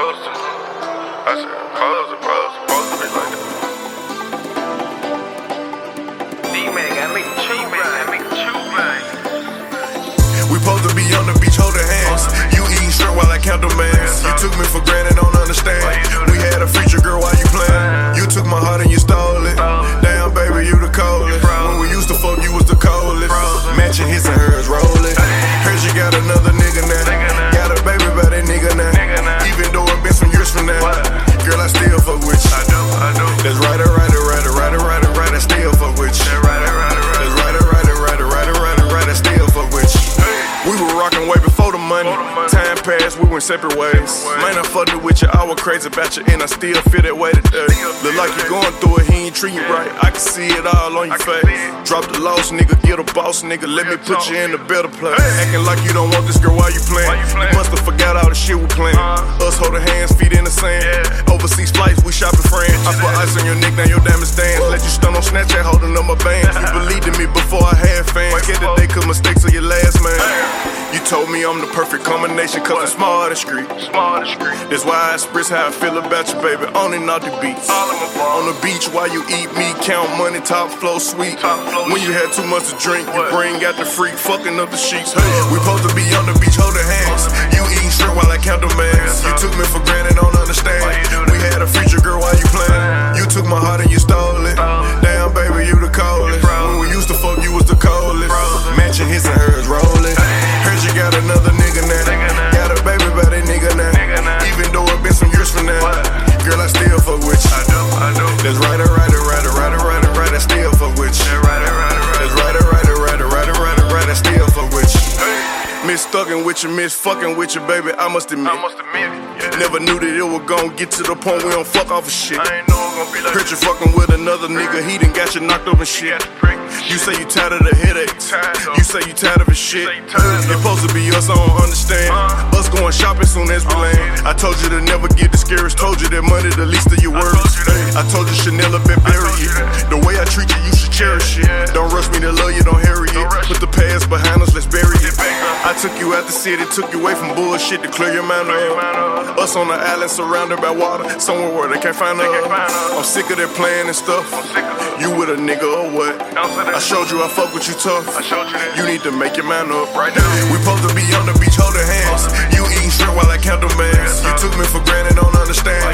to. I said, supposed were rocking way before the money. Time passed, we went separate ways. Man, I fucked it with you, I was crazy about you, and I still feel that way today. Look like you're going through it, he ain't treating you right. I can see it all on your face. Drop the loss, nigga, get a boss, nigga. Let me put you in a better place. Acting like you don't want this girl while you playing. You must have forgot all the shit we playing. Us holding hands, feet in the sand. Overseas flights, we shopping friends. I put ice on your neck, now your diamonds dance. Let you stun on Snapchat, holding up my bands. You believed in me told me I'm the perfect combination, cause I'm smart and street. Small and discreet. That's why I express how I feel about you, baby, on and off the beats. All of my balls. On the beach while you eat me, count money, top flow sweet. Top flow when you had too much to drink, you What? bring out the freak, fucking up the sheets. Hey, we supposed to be on the beach hold hands. You Stucking with you, miss fucking with you, baby. I must admit. I must admit it. Yeah. Never knew that it was gon' get to the point we don't fuck off of shit. I ain't know it gonna be like Heard you fucking with another nigga, he done got you knocked up and shit. got the prick. You say you tired of the headaches. You say you tired of his shit. Say you tired It's supposed to be us, I don't understand. Uh. Us going shopping soon as we land. I told you to never get discouraged. Told you that money the least of your worries. I told you Chanel up and bury told it. The way I treat you, you should cherish it. Don't rush me to love you, I took you out the city, took you away from bullshit to clear your mind up. Us on the island surrounded by water, somewhere where they can't find us. can't find us. I'm sick of that playing and stuff. I'm sick of it. You with a nigga or what? Don't say that. I showed you I fuck with you tough. I showed you. You need to make your mind up. Right now. We supposed to be on the beach holding hands. You eating shrimp while I count the mans. You took me for granted, don't understand.